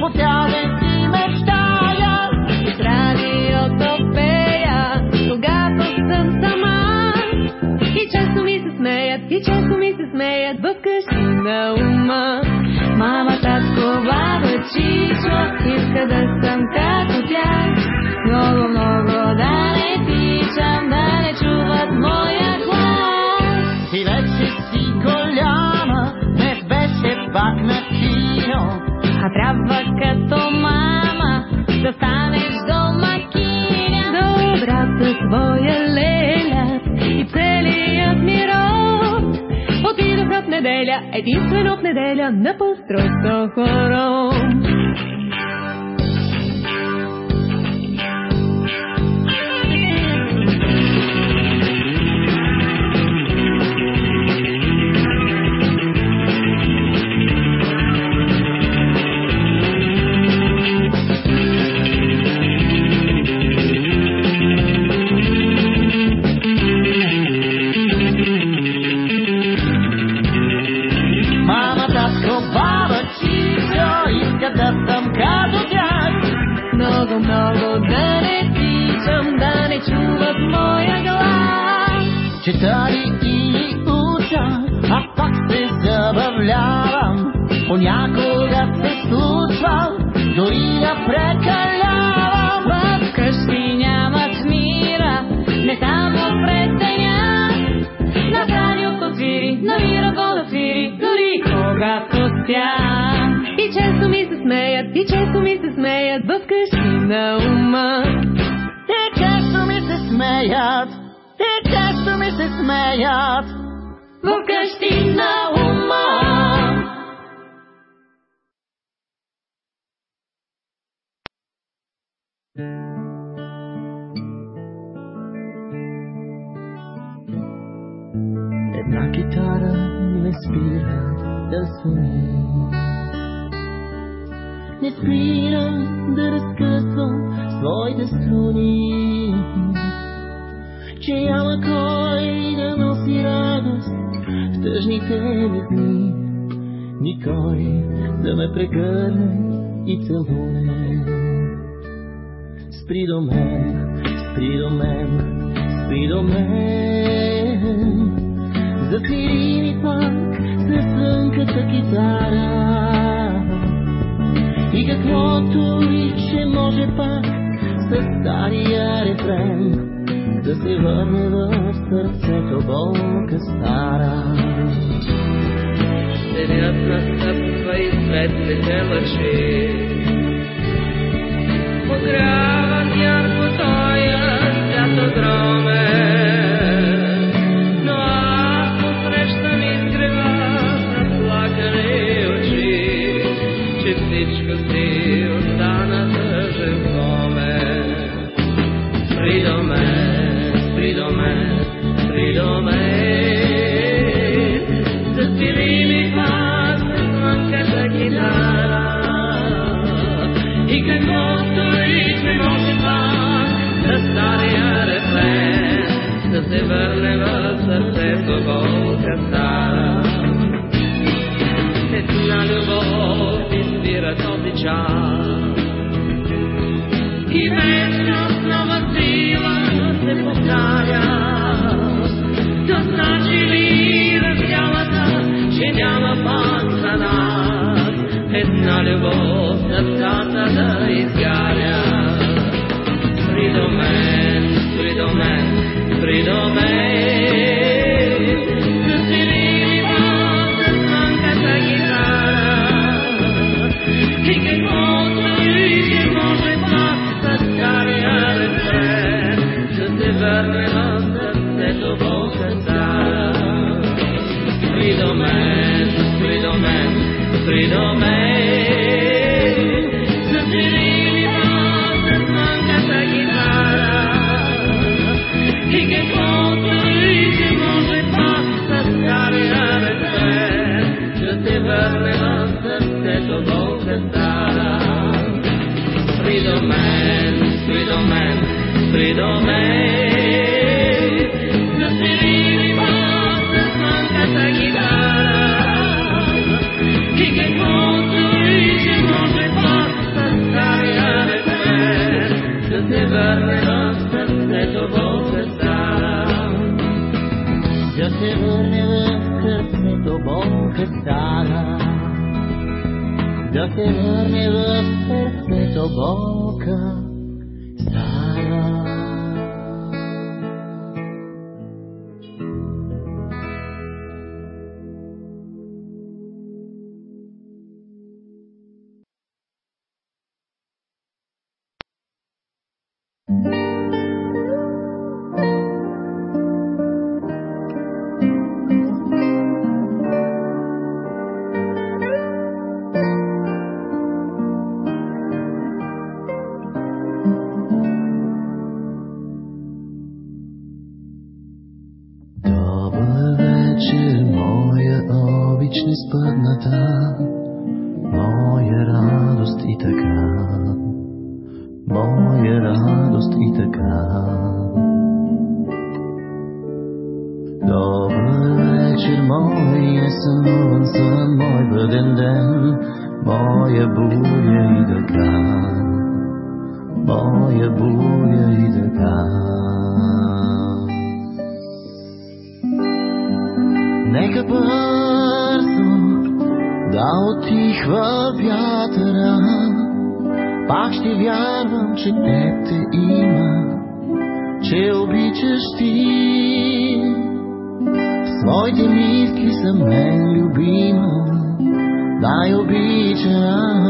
по тялен си мечтая, с радиото когато съм сама. И често ми се смеят, и често ми се смеят, вкъщи на ума. Мама, татко, баба, иска да съм като тях, много А трябва като мама да станеш домакиня. Добра със своя леля и целият ми род. Отидоха в неделя, единствено в неделя на постройство хором. читали и уча, а пак се забавлявам. Понякога се случва, дори да прекалявам. В къщи нямат мира, не само пред деня. На радиото свири, намира вода свири, дори когато спя. И често ми се смеят, и често ми се смеят, вкъщи на ума. Те често ми се смеят, ми се смеят. В къщи на ума. Една китара не спира да суни. Не спира да разкъсва своите струни. Че няма кой да носи радост в тъжните ми дни. Никой да ме прегърне и целуне. Спри до мен, спри до мен, спри до мен. Засвири ми пак с тънката китара. И каквото и че може пак с стария рефрен да се върне в сърцето болка стара. Денят настъпва и лъчи. Подгряват ярко една любов сърцата да изгаря. Спри до мен, спри до мен, спри до мен. Се върне в сърцето болка стара. Да се върне в сърцето болка стара. мен, моя буря и дъга, моя буря и дъга. Нека бързо да отихва вятъра, пак ще вярвам, че теб те има, че обичаш ти. Своите мисли са мен любима, най-обичам,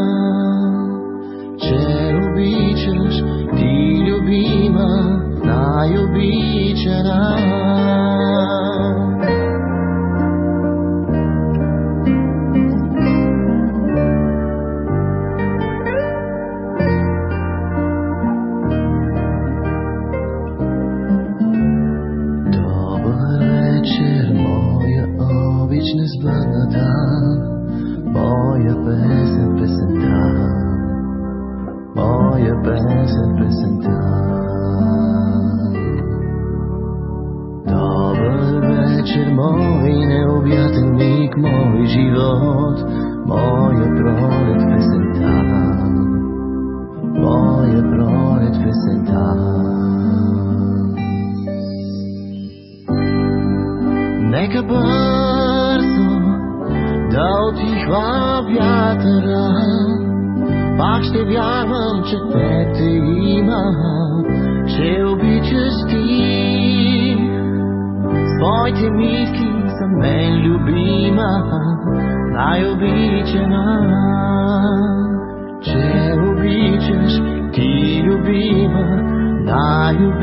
че обичаш, ти любима, най-обичана. живот, моя пролет весента, моя пролет весента. Нека бързо да отихва вятъра, пак ще вярвам, че те те има, че обичаш ти. Своите мисли Нелюбима любима, най-обичана. Че обичаш, ти любима, най-обичана.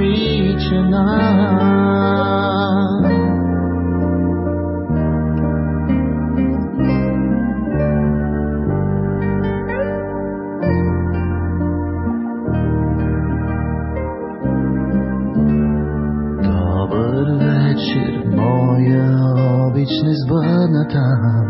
time.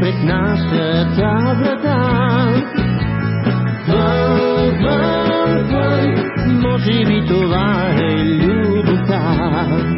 пред нашата врата. Вън, вън, вън, може би това е любовта.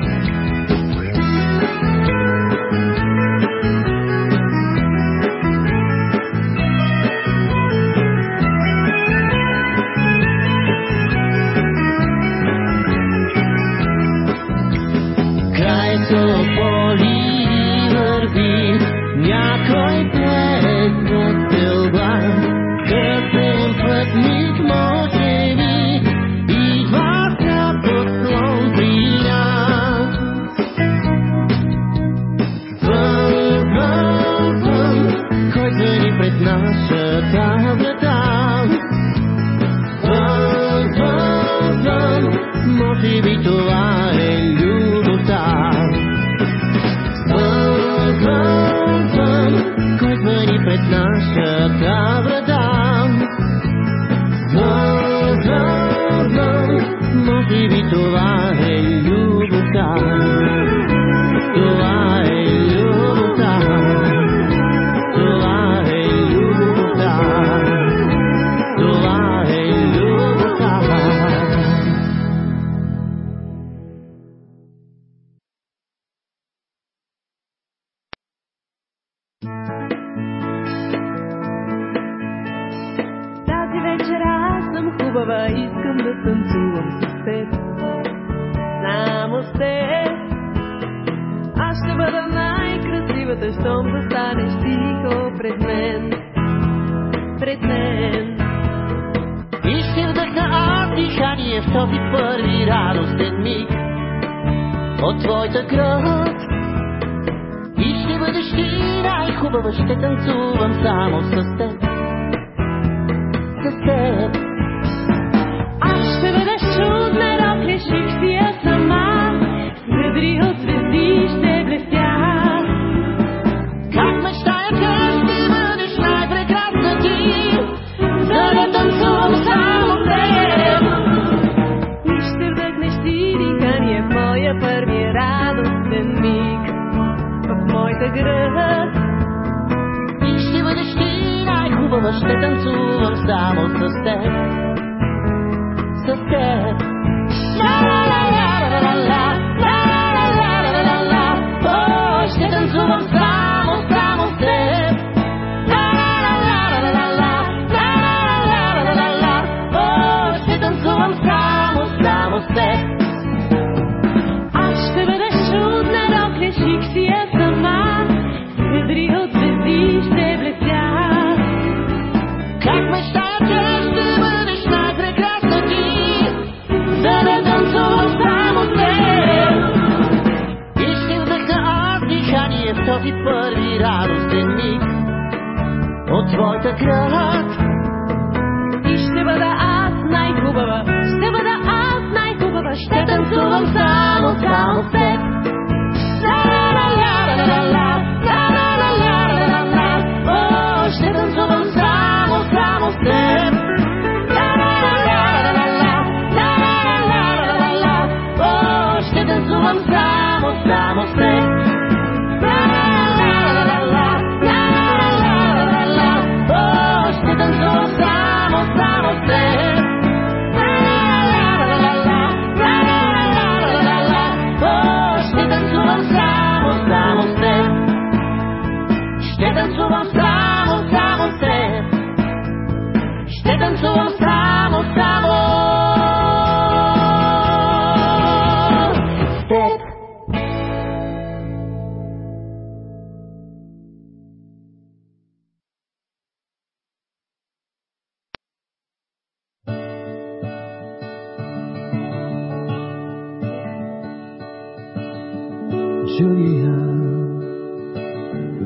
till I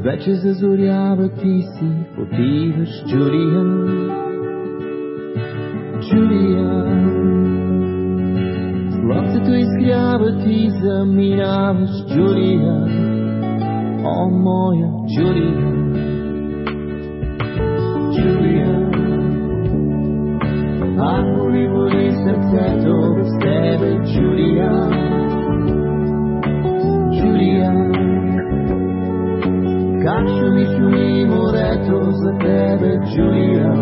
вече зазорява ти си, отиваш, Джулиан. Джулиан. Слънцето изгрява ти, заминаваш, Джулиан. О, моя Джулиан. Джулиан. Ако ми боли сърцето с тебе, Джулиан. Джулиан. Как шуми, шуми морето за тебе, Джулия,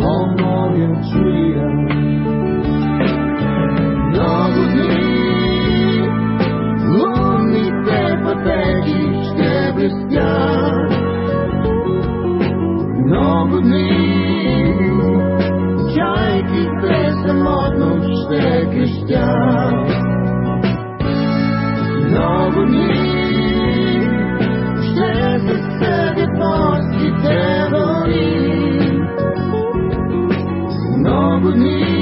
о моя Джулия. Много дни, лунните пътеки ще блестят. Много дни, чайките самотно ще крещят. company.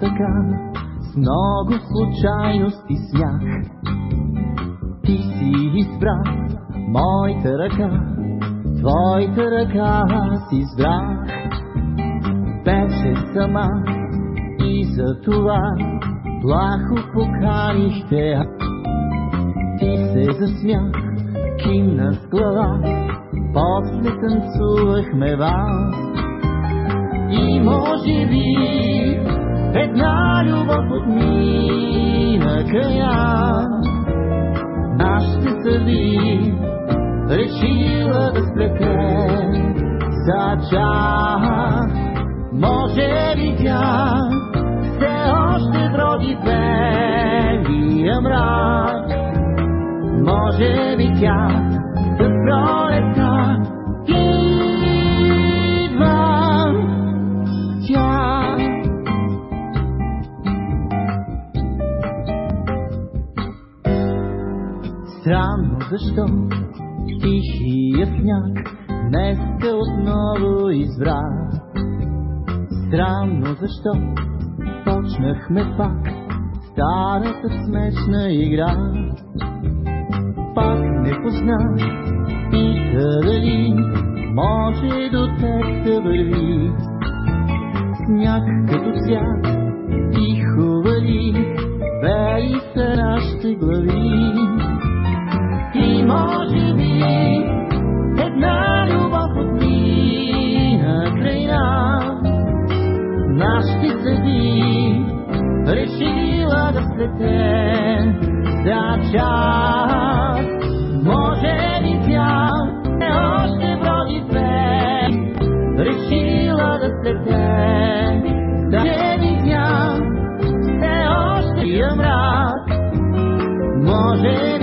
Така, с много случайност и смях. Ти си избра моята ръка, твоята ръка си избрах. Беше сама и за това плахо поканих. Ти се засмя, кимна с глава, после танцувахме вас. И може би една любов отмина края. Нашите съди решила да сплете за час. Може би тя все още броди белия мрак. Може би тя с пролета Защо тихия сняг днес те отново избра. Странно защо почнахме пак старата смешна игра. Пак не позна, пита дали може до теб да върви. Сняг като цвят, тихо вали, бели са нашите глави. И може би една любов отмина край нас. Нашите съди решила да сплете за час. Може би тя е още броди решила да сплете да не видя е още я. Може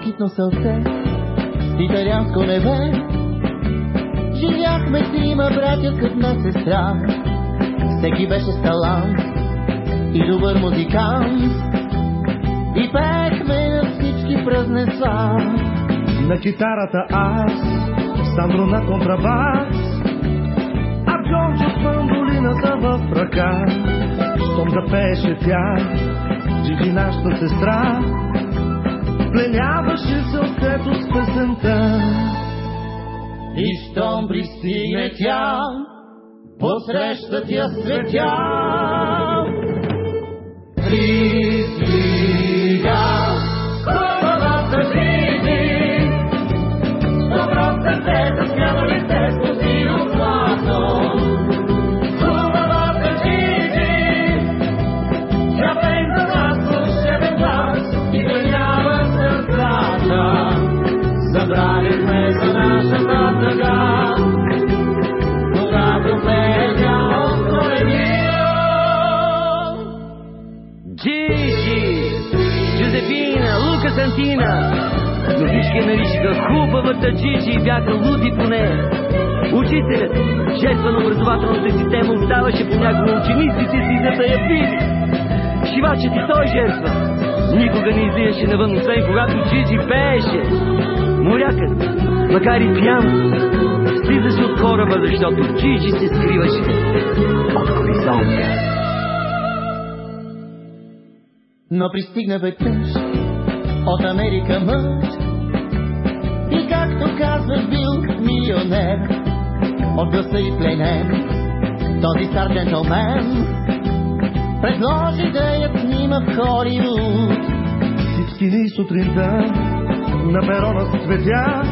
Малко китно сълце, италианско небе, живяхме трима братя като на сестра. Всеки беше с талант и добър музикант. И пеехме на всички празненства. На китарата аз, Сандро на контрабас, а Джорджо с мандолината в ръка. Щом запееше тя, Джиджи нашата сестра, пленяваше сърцето с песента. И щом пристигне тя, посреща тя светя. Пристига Джиджи, Джузепина, Лука Сантина. Но всички наричаха хубавата Джиджи и бяха луди по нея. Учителят, жертва на образователната система, оставаше понякога учениците си за да я види. Шивачът и той жертва. Никога не излизаше навън, освен когато Джиджи пееше. Морякът, макар и пиян, слизаше от кораба, защото Джиджи се скриваше от хоризонта. Но пристигна веднъж от Америка мъж. И както казваш бил милионер от гласа и пленен този стар джентлмен предложи да я снима в Холивуд. Всички ни сутринта на перона с цветя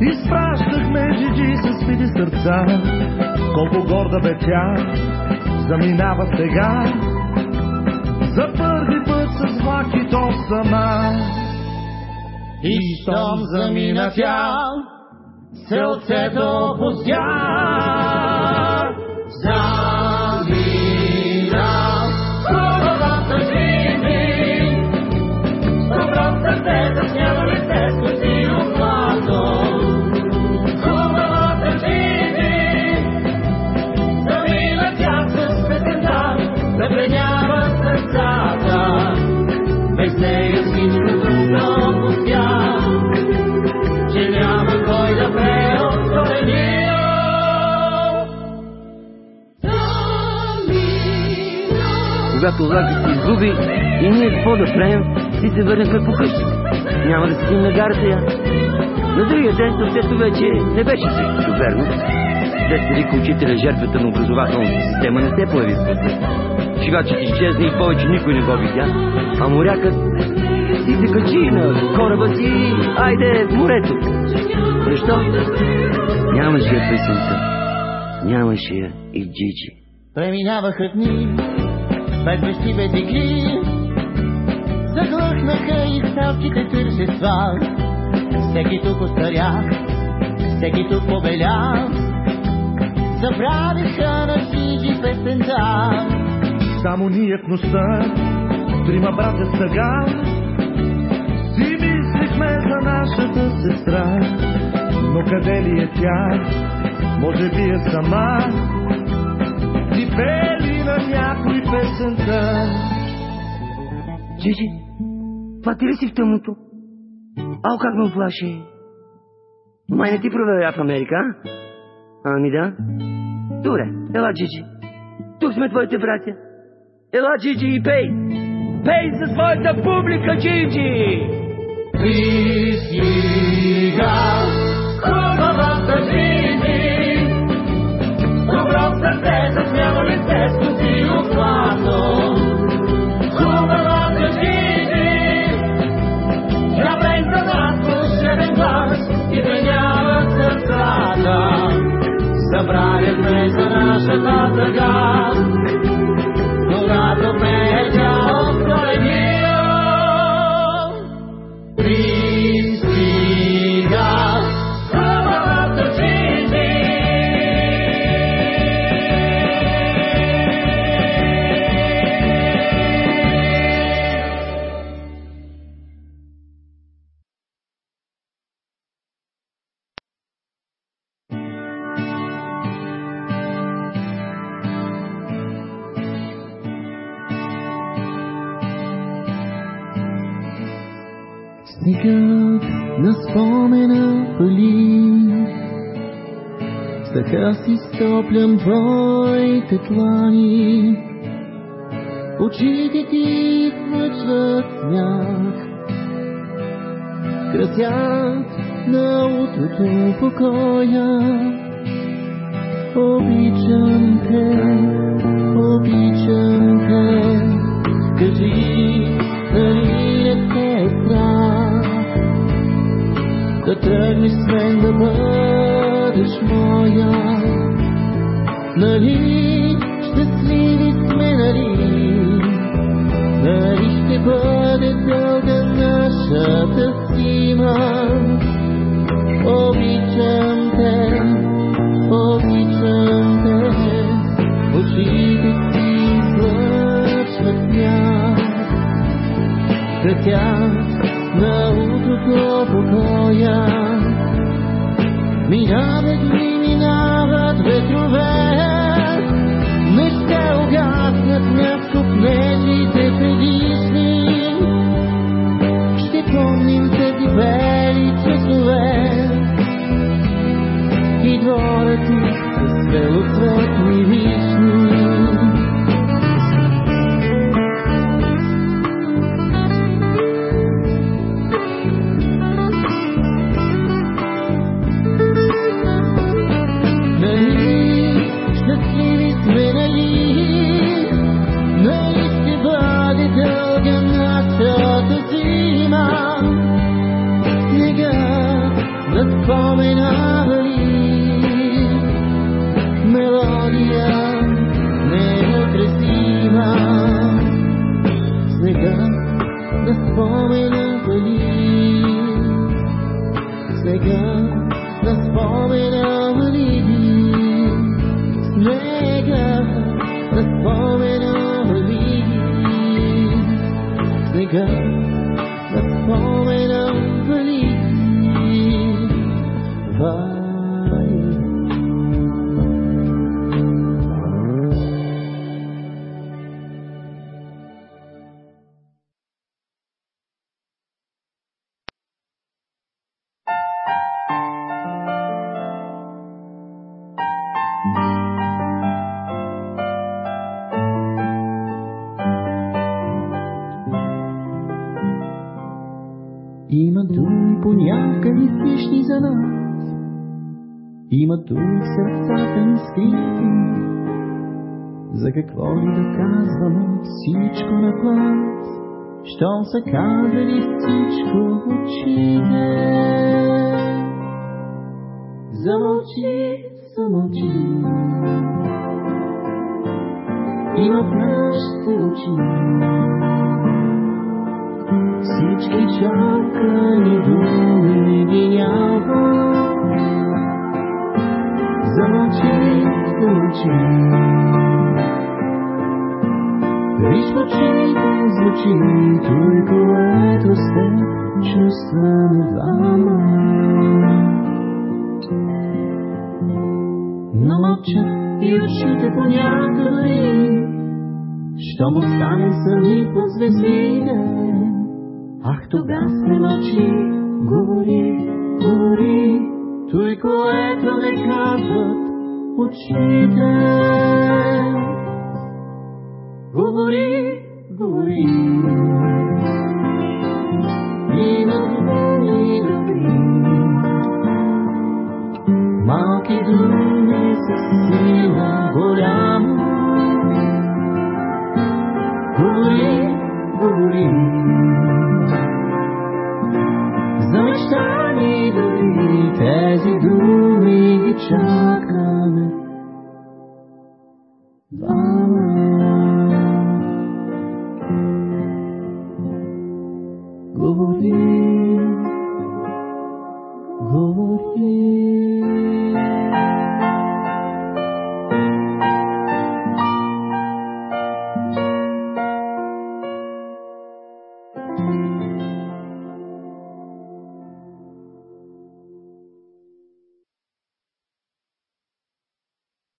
Изпращахме Джиджи с свити сърца. Колко горда бе тя Заминава сега За първи път с влак то сама. И щом замина тя сърцето пустя Когато влакът се изгуби и ние какво да правим, си се върнахме по къщи. Няма да седим на гарата я. На другия ден сърцето вече не беше същото верно. След велика учителя жертвата на образователната система не се появи в. Шивачът изчезна и повече никой не го видя, а морякът си се качи на кораба си и айде в морето. Защо? Нямаше я песента. Нямаше я и Джиджи. Преминаваха дни, без игри. Заглъхнаха и ставките тържества. Всеки тук остаря, всеки тук побеля. Забравиха на Джиджи песента. Само ние в нощта Трима брата с тъга Си мислихме за нашата сестра Но къде ли е тя? Може би е сама Ти пели на някой песента Джиджи, това ти ли си в тъмното? Ау, как ме оплаши. Май не ти проверя в Америка, а? Ами да. Добре, ела, Джиджи. Тук сме твоите братя. Ела, Джиджи, и пей. Пей за своята публика, Джиджи! Пристига хубавата Джиджи. Събраляхме за нашата тъга, стоплям твоите тлани, очите ти излъчват смях. Красят на утрото покоя. Обичам те, 难以。За нас. Има в сърцата ни скрити. За какво ли да казваме всичко на глас? Щом са казали всичко очите. Замълчи, замълчи. Има в нашите очи всички чакани думи Замълчи. Виж в очите звучи той, което сте чувстваме двама. Но мълчат и очите понякога Щом остане сами по звездите, Ах, тогава не мълчи, говори, говори, той, което не казват очите. Говори, говори,